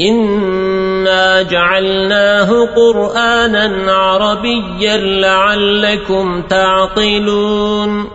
إنا جعلناه قرآنا عربيا لعلكم تعقلون